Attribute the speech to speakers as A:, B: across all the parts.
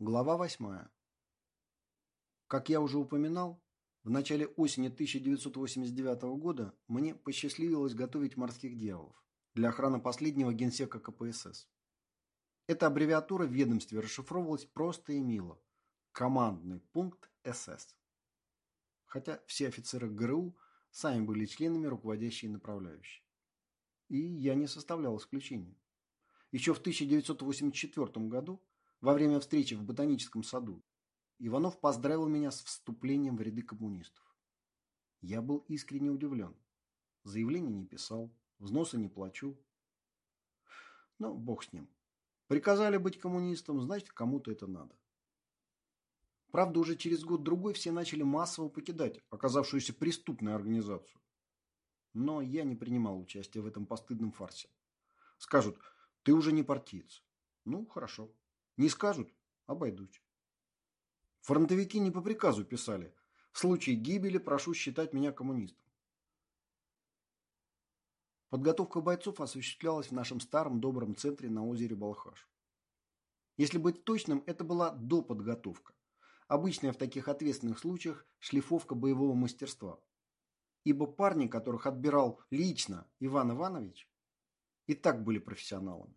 A: Глава восьмая. Как я уже упоминал, в начале осени 1989 года мне посчастливилось готовить морских дьяволов для охраны последнего генсека КПСС. Эта аббревиатура в ведомстве расшифровывалась просто и мило. Командный пункт СС. Хотя все офицеры ГРУ сами были членами руководящей и направляющей. И я не составлял исключения. Еще в 1984 году во время встречи в ботаническом саду Иванов поздравил меня с вступлением в ряды коммунистов. Я был искренне удивлен. Заявление не писал, взносы не плачу. Но бог с ним. Приказали быть коммунистом, значит, кому-то это надо. Правда, уже через год-другой все начали массово покидать оказавшуюся преступную организацию. Но я не принимал участия в этом постыдном фарсе. Скажут, ты уже не партиец. Ну, хорошо. Не скажут – обойдусь. Фронтовики не по приказу писали. В случае гибели прошу считать меня коммунистом. Подготовка бойцов осуществлялась в нашем старом добром центре на озере Балхаш. Если быть точным, это была доподготовка. Обычная в таких ответственных случаях шлифовка боевого мастерства. Ибо парни, которых отбирал лично Иван Иванович, и так были профессионалами.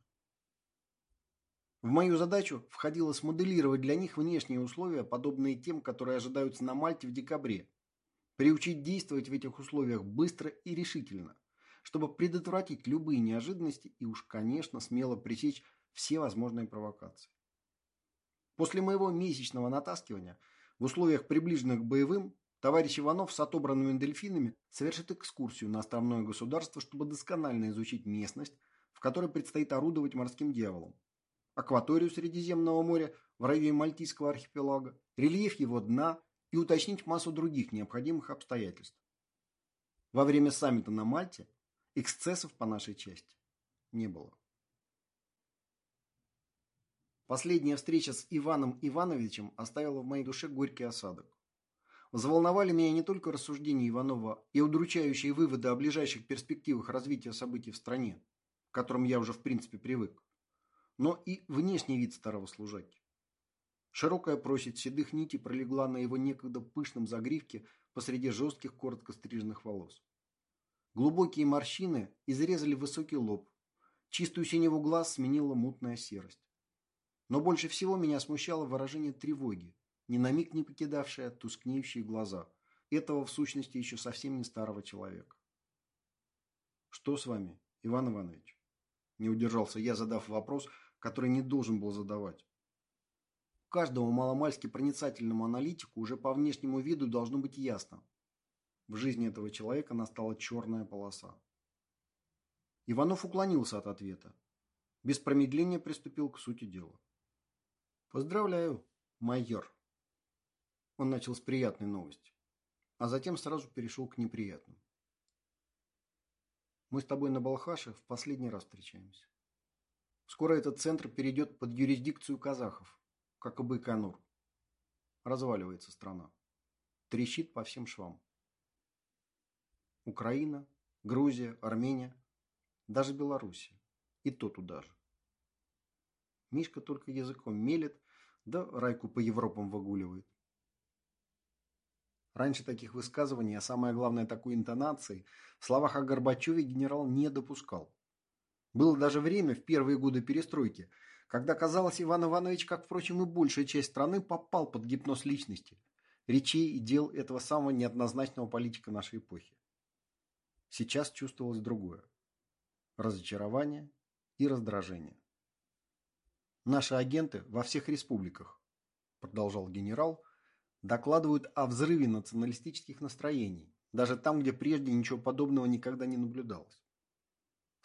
A: В мою задачу входило смоделировать для них внешние условия, подобные тем, которые ожидаются на Мальте в декабре. Приучить действовать в этих условиях быстро и решительно, чтобы предотвратить любые неожиданности и уж, конечно, смело пресечь все возможные провокации. После моего месячного натаскивания в условиях, приближенных к боевым, товарищ Иванов с отобранными дельфинами совершит экскурсию на островное государство, чтобы досконально изучить местность, в которой предстоит орудовать морским дьяволом, акваторию Средиземного моря в районе Мальтийского архипелага, рельеф его дна и уточнить массу других необходимых обстоятельств. Во время саммита на Мальте эксцессов по нашей части не было. Последняя встреча с Иваном Ивановичем оставила в моей душе горький осадок. Взволновали меня не только рассуждения Иванова и удручающие выводы о ближайших перспективах развития событий в стране, к которым я уже в принципе привык, но и внешний вид старого служаки. Широкая просить седых нитей пролегла на его некогда пышном загривке посреди жестких коротко стриженных волос. Глубокие морщины изрезали высокий лоб, чистую синеву глаз сменила мутная серость. Но больше всего меня смущало выражение тревоги, ни на миг не покидавшее тускнеющие глаза, этого в сущности еще совсем не старого человека. «Что с вами, Иван Иванович?» Не удержался я, задав вопрос, который не должен был задавать. Каждому маломальски проницательному аналитику уже по внешнему виду должно быть ясно. В жизни этого человека настала черная полоса. Иванов уклонился от ответа. Без промедления приступил к сути дела. «Поздравляю, майор!» Он начал с приятной новости, а затем сразу перешел к неприятным. «Мы с тобой на Балхаше в последний раз встречаемся. Скоро этот центр перейдет под юрисдикцию казахов, как и Байконур. Разваливается страна. Трещит по всем швам. Украина, Грузия, Армения, даже Белоруссия. И то туда же. Мишка только языком мелет, да райку по Европам выгуливает. Раньше таких высказываний, а самое главное такой интонации, в словах о Горбачеве генерал не допускал. Было даже время в первые годы перестройки, когда, казалось, Иван Иванович, как, впрочем, и большая часть страны, попал под гипноз личности, речей и дел этого самого неоднозначного политика нашей эпохи. Сейчас чувствовалось другое – разочарование и раздражение. Наши агенты во всех республиках, продолжал генерал, докладывают о взрыве националистических настроений, даже там, где прежде ничего подобного никогда не наблюдалось.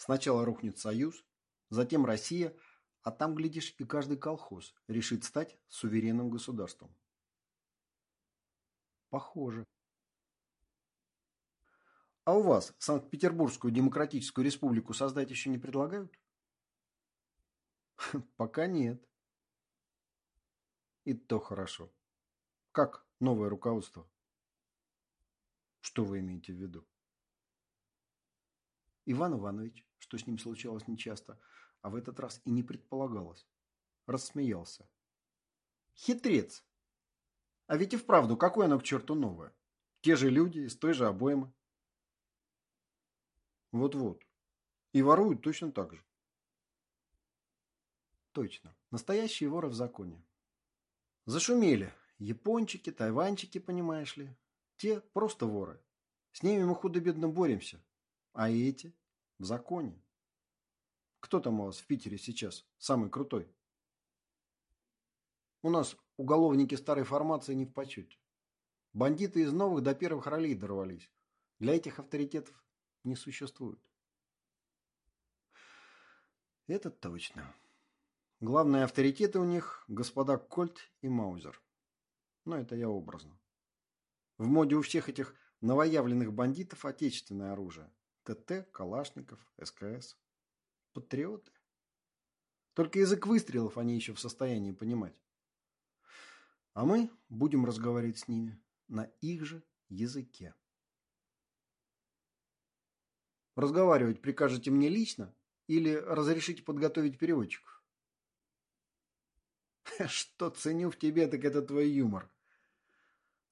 A: Сначала рухнет Союз, затем Россия, а там, глядишь, и каждый колхоз решит стать суверенным государством. Похоже. А у вас Санкт-Петербургскую демократическую республику создать еще не предлагают? Пока нет. И то хорошо. Как новое руководство? Что вы имеете в виду? Иван Иванович, что с ним случалось нечасто, а в этот раз и не предполагалось, рассмеялся. Хитрец. А ведь и вправду, какое оно к черту новое? Те же люди, из той же обоймы. Вот-вот. И воруют точно так же. Точно. Настоящие воры в законе. Зашумели. Япончики, тайванчики, понимаешь ли. Те просто воры. С ними мы худо-бедно боремся. А эти в законе. Кто там у вас в Питере сейчас самый крутой? У нас уголовники старой формации не в почете. Бандиты из новых до первых ролей дорвались. Для этих авторитетов не существует. Это точно. Главные авторитеты у них господа Кольт и Маузер. Но это я образно. В моде у всех этих новоявленных бандитов отечественное оружие. ТТ, Калашников, СКС. Патриоты. Только язык выстрелов они еще в состоянии понимать. А мы будем разговаривать с ними на их же языке. Разговаривать прикажете мне лично или разрешите подготовить переводчиков? Что ценю в тебе, так это твой юмор.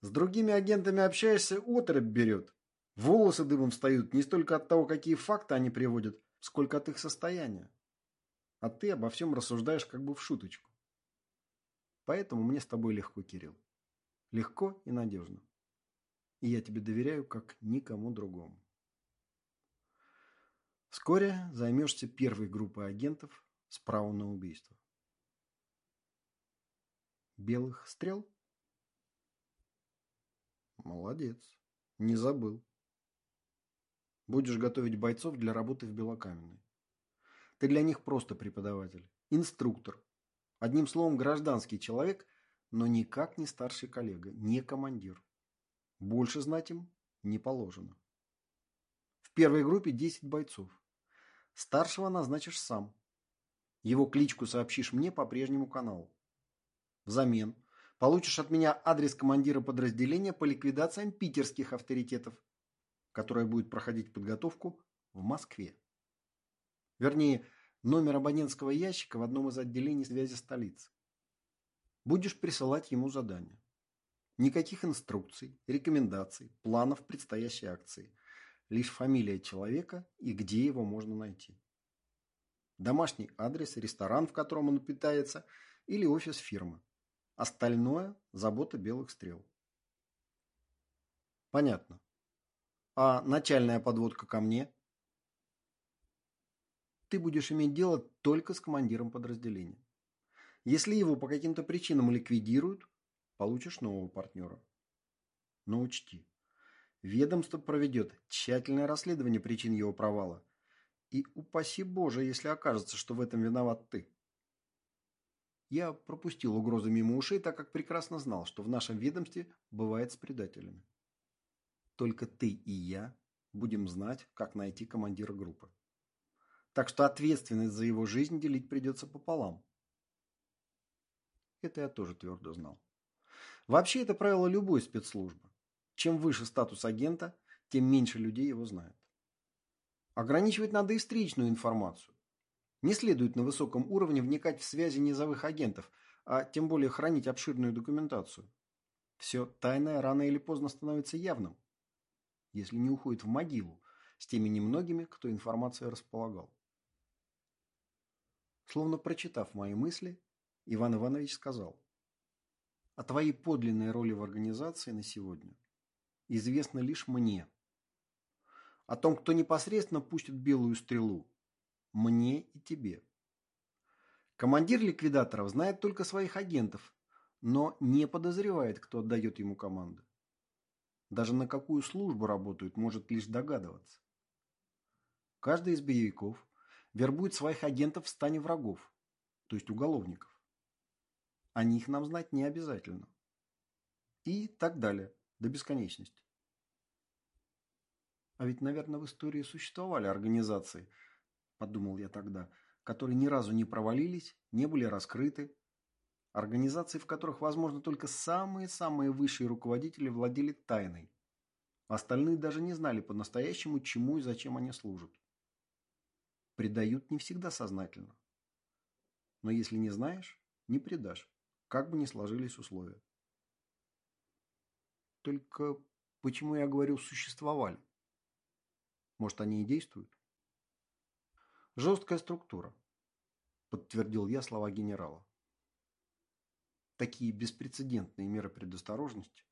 A: С другими агентами общаешься, отрыв берет. Волосы дымом встают не столько от того, какие факты они приводят, сколько от их состояния. А ты обо всем рассуждаешь как бы в шуточку. Поэтому мне с тобой легко, Кирилл. Легко и надежно. И я тебе доверяю, как никому другому. Вскоре займешься первой группой агентов с правом на убийство. Белых стрел? Молодец. Не забыл. Будешь готовить бойцов для работы в Белокаменной. Ты для них просто преподаватель, инструктор. Одним словом, гражданский человек, но никак не старший коллега, не командир. Больше знать им не положено. В первой группе 10 бойцов. Старшего назначишь сам. Его кличку сообщишь мне по прежнему каналу. Взамен получишь от меня адрес командира подразделения по ликвидациям питерских авторитетов, которое будет проходить подготовку в Москве. Вернее, номер абонентского ящика в одном из отделений связи столицы. Будешь присылать ему задания. Никаких инструкций, рекомендаций, планов предстоящей акции. Лишь фамилия человека и где его можно найти. Домашний адрес, ресторан, в котором он питается, или офис фирмы. Остальное – забота белых стрел. Понятно. А начальная подводка ко мне? Ты будешь иметь дело только с командиром подразделения. Если его по каким-то причинам ликвидируют, получишь нового партнера. Но учти, ведомство проведет тщательное расследование причин его провала. И упаси Боже, если окажется, что в этом виноват ты. Я пропустил угрозы мимо ушей, так как прекрасно знал, что в нашем ведомстве бывает с предателями. Только ты и я будем знать, как найти командира группы. Так что ответственность за его жизнь делить придется пополам. Это я тоже твердо знал. Вообще это правило любой спецслужбы. Чем выше статус агента, тем меньше людей его знают. Ограничивать надо и встречную информацию. Не следует на высоком уровне вникать в связи низовых агентов, а тем более хранить обширную документацию. Все тайное рано или поздно становится явным если не уходит в могилу с теми немногими, кто информацией располагал. Словно прочитав мои мысли, Иван Иванович сказал, «О твоей подлинной роли в организации на сегодня известно лишь мне. О том, кто непосредственно пустит белую стрелу, мне и тебе. Командир ликвидаторов знает только своих агентов, но не подозревает, кто отдает ему команды. Даже на какую службу работают, может лишь догадываться. Каждый из боевиков вербует своих агентов в стане врагов, то есть уголовников. О них нам знать не обязательно. И так далее, до бесконечности. А ведь, наверное, в истории существовали организации, подумал я тогда, которые ни разу не провалились, не были раскрыты, Организации, в которых, возможно, только самые-самые высшие руководители владели тайной. Остальные даже не знали по-настоящему, чему и зачем они служат. Предают не всегда сознательно. Но если не знаешь, не предашь. как бы ни сложились условия. Только почему я говорю «существовали»? Может, они и действуют? Жесткая структура, подтвердил я слова генерала. Такие беспрецедентные меры предосторожности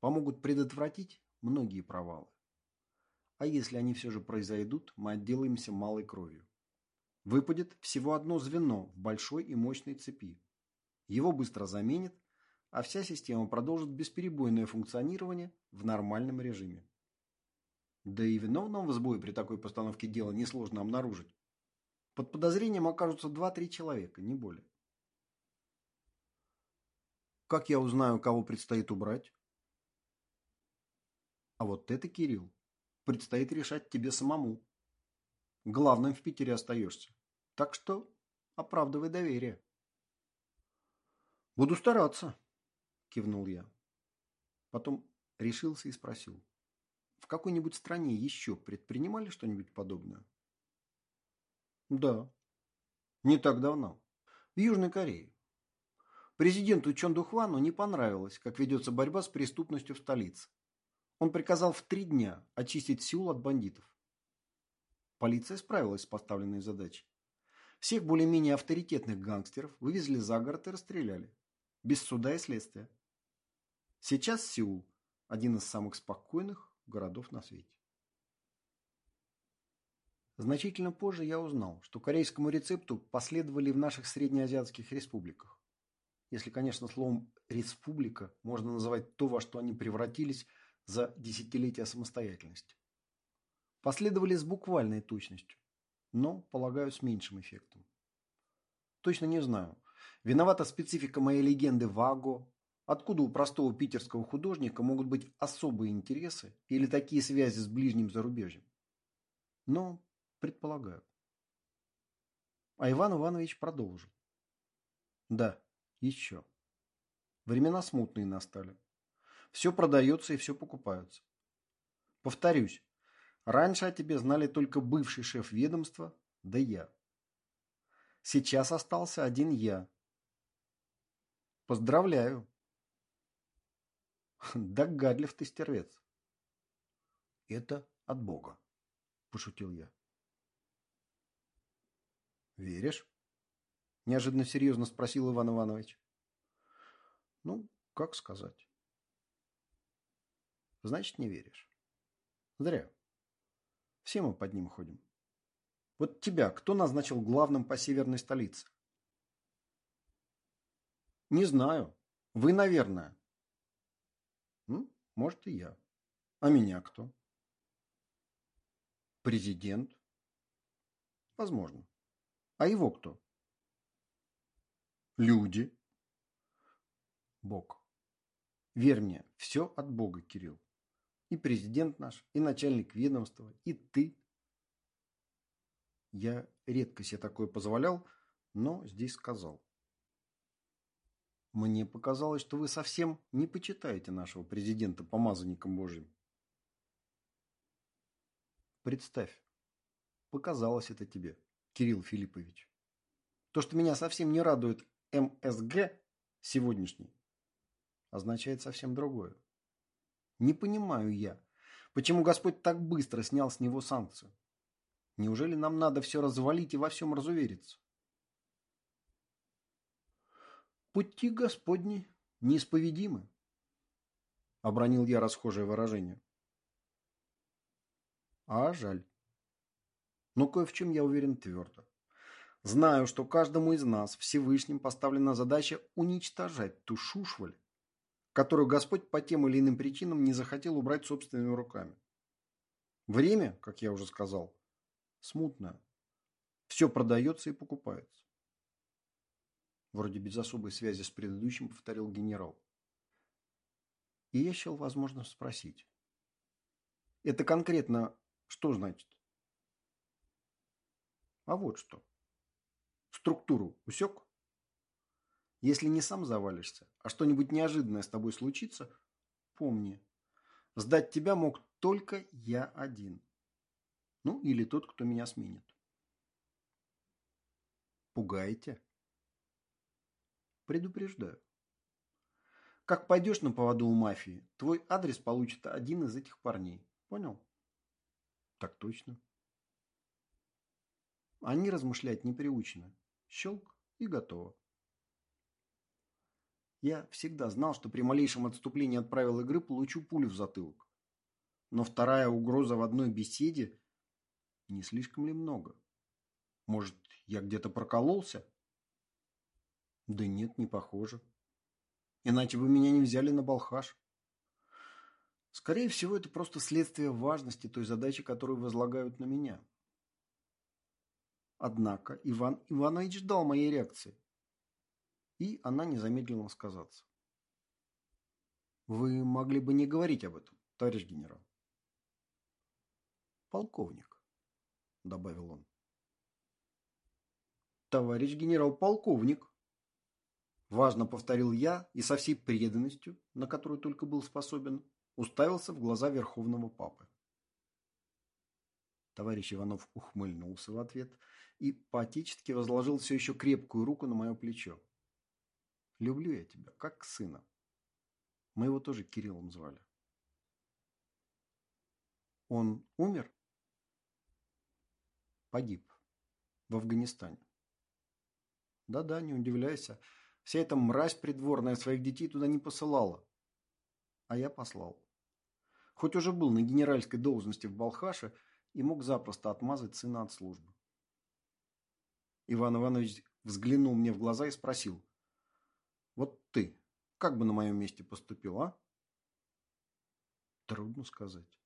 A: помогут предотвратить многие провалы. А если они все же произойдут, мы отделаемся малой кровью. Выпадет всего одно звено в большой и мощной цепи. Его быстро заменит, а вся система продолжит бесперебойное функционирование в нормальном режиме. Да и виновного в сбое при такой постановке дела несложно обнаружить. Под подозрением окажутся 2-3 человека, не более. Как я узнаю, кого предстоит убрать? А вот это, Кирилл, предстоит решать тебе самому. Главным в Питере остаешься. Так что оправдывай доверие. Буду стараться, кивнул я. Потом решился и спросил. В какой-нибудь стране еще предпринимали что-нибудь подобное? Да. Не так давно. В Южной Корее. Президенту Чон Духвану не понравилось, как ведется борьба с преступностью в столице. Он приказал в три дня очистить Сеул от бандитов. Полиция справилась с поставленной задачей. Всех более-менее авторитетных гангстеров вывезли за город и расстреляли. Без суда и следствия. Сейчас Сеул – один из самых спокойных городов на свете. Значительно позже я узнал, что корейскому рецепту последовали в наших среднеазиатских республиках. Если, конечно, словом «республика» можно называть то, во что они превратились – за десятилетия самостоятельности. Последовали с буквальной точностью, но, полагаю, с меньшим эффектом. Точно не знаю, виновата специфика моей легенды Ваго, откуда у простого питерского художника могут быть особые интересы или такие связи с ближним зарубежьем. Но предполагаю. А Иван Иванович продолжил. Да, еще. Времена смутные настали. Все продается и все покупаются. Повторюсь, раньше о тебе знали только бывший шеф ведомства, да я. Сейчас остался один я. Поздравляю. Догадлив ты, стервец. Это от Бога, пошутил я. Веришь? Неожиданно серьезно спросил Иван Иванович. Ну, как сказать. Значит, не веришь. Зря. Все мы под ним ходим. Вот тебя кто назначил главным по северной столице? Не знаю. Вы, наверное. Ну, может, и я. А меня кто? Президент. Возможно. А его кто? Люди. Бог. Верь мне, все от Бога, Кирилл. И президент наш, и начальник ведомства, и ты. Я редко себе такое позволял, но здесь сказал. Мне показалось, что вы совсем не почитаете нашего президента помазанником Божьим. Представь, показалось это тебе, Кирилл Филиппович. То, что меня совсем не радует МСГ сегодняшний, означает совсем другое. Не понимаю я, почему Господь так быстро снял с него санкцию. Неужели нам надо все развалить и во всем разувериться? Пути Господни неисповедимы, обронил я расхожее выражение. А жаль. Но кое в чем я уверен твердо. Знаю, что каждому из нас Всевышним поставлена задача уничтожать ту шушваль, которую Господь по тем или иным причинам не захотел убрать собственными руками. Время, как я уже сказал, смутное. Все продается и покупается. Вроде без особой связи с предыдущим повторил генерал. И я счел возможным спросить. Это конкретно что значит? А вот что. Структуру усек? Если не сам завалишься, а что-нибудь неожиданное с тобой случится, помни, сдать тебя мог только я один. Ну, или тот, кто меня сменит. Пугаете? Предупреждаю. Как пойдешь на поводу у мафии, твой адрес получит один из этих парней. Понял? Так точно. Они размышлять не приучены. Щелк и готово. Я всегда знал, что при малейшем отступлении от правил игры получу пулю в затылок. Но вторая угроза в одной беседе не слишком ли много? Может, я где-то прокололся? Да нет, не похоже. Иначе бы меня не взяли на балхаш. Скорее всего, это просто следствие важности той задачи, которую возлагают на меня. Однако Иван Иванович ждал моей реакции. И она не замедлила сказаться. Вы могли бы не говорить об этом, товарищ генерал. Полковник, добавил он. Товарищ генерал-полковник, Важно повторил я и со всей преданностью, на которую только был способен, уставился в глаза верховного папы. Товарищ Иванов ухмыльнулся в ответ и поотечески возложил все еще крепкую руку на мое плечо. «Люблю я тебя, как сына». Мы его тоже Кириллом звали. Он умер? Погиб. В Афганистане. Да-да, не удивляйся. Вся эта мразь придворная своих детей туда не посылала. А я послал. Хоть уже был на генеральской должности в Балхаше и мог запросто отмазать сына от службы. Иван Иванович взглянул мне в глаза и спросил. Вот ты, как бы на моем месте поступил, а? Трудно сказать.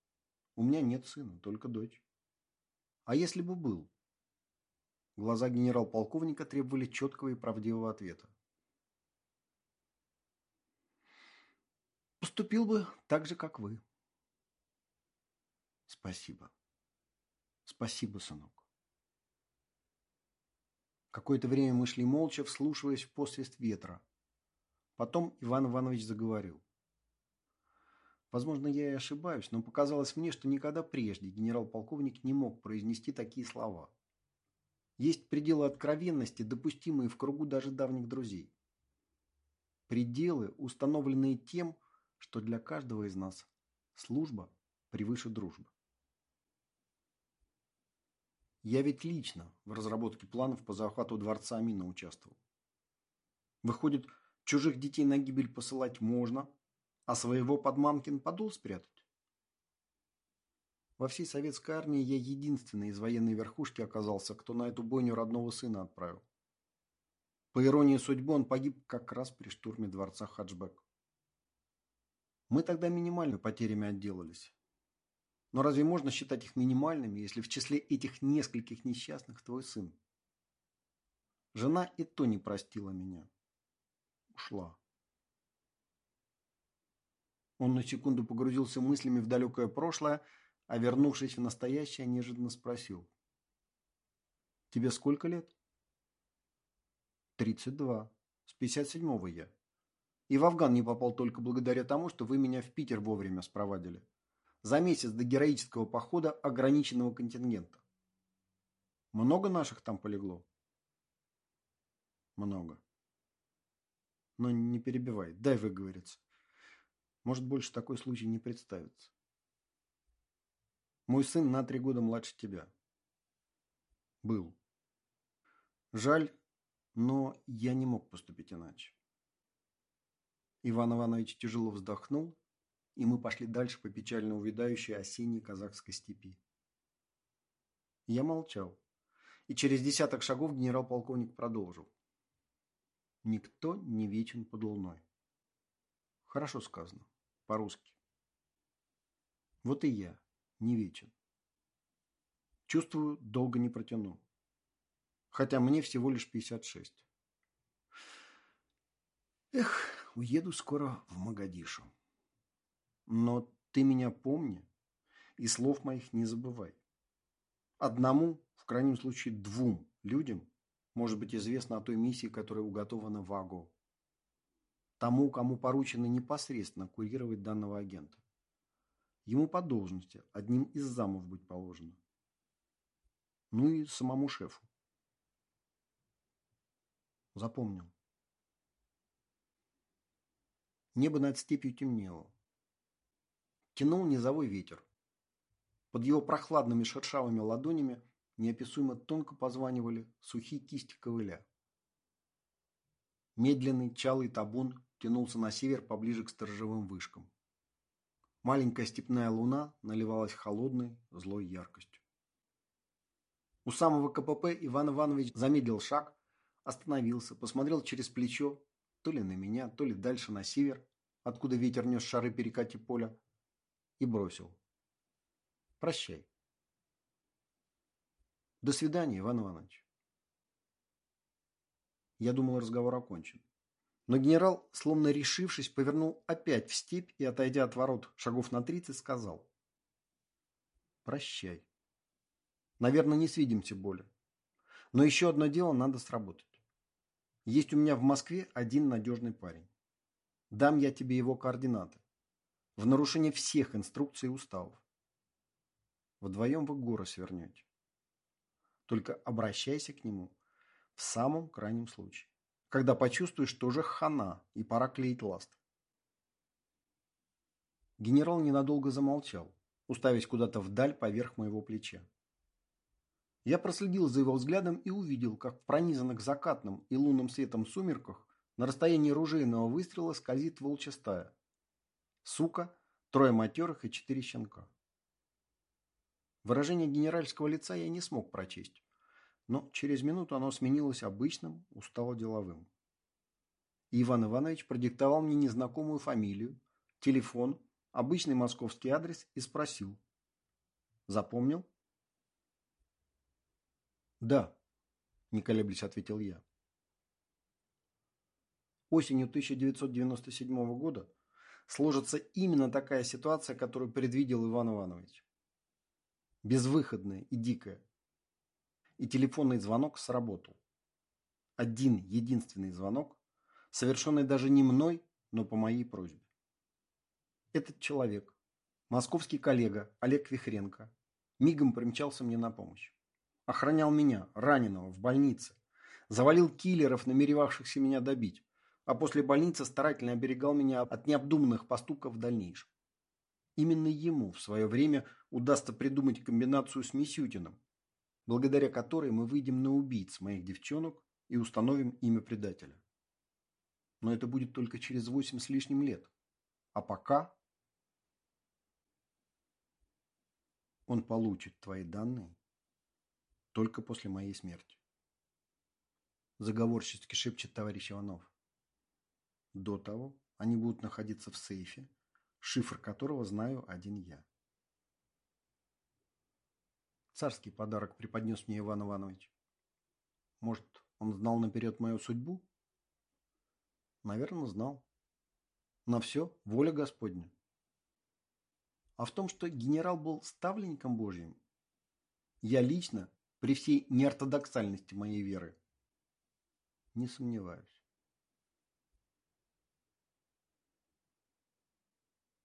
A: У меня нет сына, только дочь. А если бы был? Глаза генерал-полковника требовали четкого и правдивого ответа. Поступил бы так же, как вы. Спасибо. Спасибо, сынок. Какое-то время мы шли молча, вслушиваясь в посвист ветра. Потом Иван Иванович заговорил. Возможно, я и ошибаюсь, но показалось мне, что никогда прежде генерал-полковник не мог произнести такие слова. Есть пределы откровенности, допустимые в кругу даже давних друзей. Пределы, установленные тем, что для каждого из нас служба превыше дружбы. Я ведь лично в разработке планов по захвату дворца Амина участвовал. Выходит, чужих детей на гибель посылать можно, а своего под мамкин подул спрятать? Во всей советской армии я единственный из военной верхушки оказался, кто на эту бойню родного сына отправил. По иронии судьбы, он погиб как раз при штурме дворца Хаджбек. Мы тогда минимально потерями отделались. Но разве можно считать их минимальными, если в числе этих нескольких несчастных твой сын? Жена и то не простила меня. Ушла. Он на секунду погрузился мыслями в далекое прошлое, а вернувшись в настоящее, неожиданно спросил. «Тебе сколько лет?» «Тридцать два. С пятьдесят седьмого я». И в Афган не попал только благодаря тому, что вы меня в Питер вовремя спровадили. За месяц до героического похода ограниченного контингента. Много наших там полегло? Много. Но не перебивай, дай выговориться. Может, больше такой случай не представится. Мой сын на три года младше тебя. Был. Жаль, но я не мог поступить иначе. Иван Иванович тяжело вздохнул, и мы пошли дальше по печально увядающей осенней казахской степи. Я молчал, и через десяток шагов генерал-полковник продолжил. Никто не вечен под луной. Хорошо сказано, по-русски. Вот и я не вечен. Чувствую, долго не протяну. Хотя мне всего лишь 56. Эх, уеду скоро в Магадишу. Но ты меня помни и слов моих не забывай. Одному, в крайнем случае двум людям может быть известно о той миссии, которая уготована в АГО. Тому, кому поручено непосредственно курировать данного агента. Ему по должности одним из замов быть положено. Ну и самому шефу. Запомнил. Небо над степью темнело. Тянул низовой ветер. Под его прохладными шершавыми ладонями неописуемо тонко позванивали сухие кисти ковыля. Медленный чалый табун тянулся на север поближе к сторожевым вышкам. Маленькая степная луна наливалась холодной, злой яркостью. У самого КПП Иван Иванович замедлил шаг, остановился, посмотрел через плечо, то ли на меня, то ли дальше на север, откуда ветер нес шары перекати поля, и бросил. Прощай. До свидания, Иван Иванович. Я думал, разговор окончен. Но генерал, словно решившись, повернул опять в степь и, отойдя от ворот шагов на тридцать, сказал. Прощай. Наверное, не свидимся более. Но еще одно дело надо сработать. Есть у меня в Москве один надежный парень. Дам я тебе его координаты. В нарушение всех инструкций и уставов. Вдвоем вы горы свернете. Только обращайся к нему в самом крайнем случае. Когда почувствуешь, что уже хана и пора клеить ласт. Генерал ненадолго замолчал, уставясь куда-то вдаль поверх моего плеча. Я проследил за его взглядом и увидел, как в пронизанных закатным и лунным светом сумерках на расстоянии ружейного выстрела скользит волчья стая. Сука, трое матерых и четыре щенка. Выражение генеральского лица я не смог прочесть, но через минуту оно сменилось обычным, устало-деловым. Иван Иванович продиктовал мне незнакомую фамилию, телефон, обычный московский адрес и спросил. «Запомнил?» «Да», – не колеблясь ответил я. Осенью 1997 года сложится именно такая ситуация, которую предвидел Иван Иванович. Безвыходная и дикая. И телефонный звонок сработал. Один единственный звонок, совершенный даже не мной, но по моей просьбе. Этот человек, московский коллега Олег Вихренко, мигом примчался мне на помощь. Охранял меня, раненого, в больнице. Завалил киллеров, намеревавшихся меня добить. А после больницы старательно оберегал меня от необдуманных поступков в дальнейшем. Именно ему в свое время удастся придумать комбинацию с Мисютиным, благодаря которой мы выйдем на убийц моих девчонок и установим имя предателя. Но это будет только через восемь с лишним лет. А пока он получит твои данные только после моей смерти. Заговорчески шепчет товарищ Иванов. До того они будут находиться в сейфе, шифр которого знаю один я. Царский подарок преподнес мне Иван Иванович. Может, он знал наперед мою судьбу? Наверное, знал. На все воля Господня. А в том, что генерал был ставленником Божьим, я лично при всей неортодоксальности моей веры. Не сомневаюсь.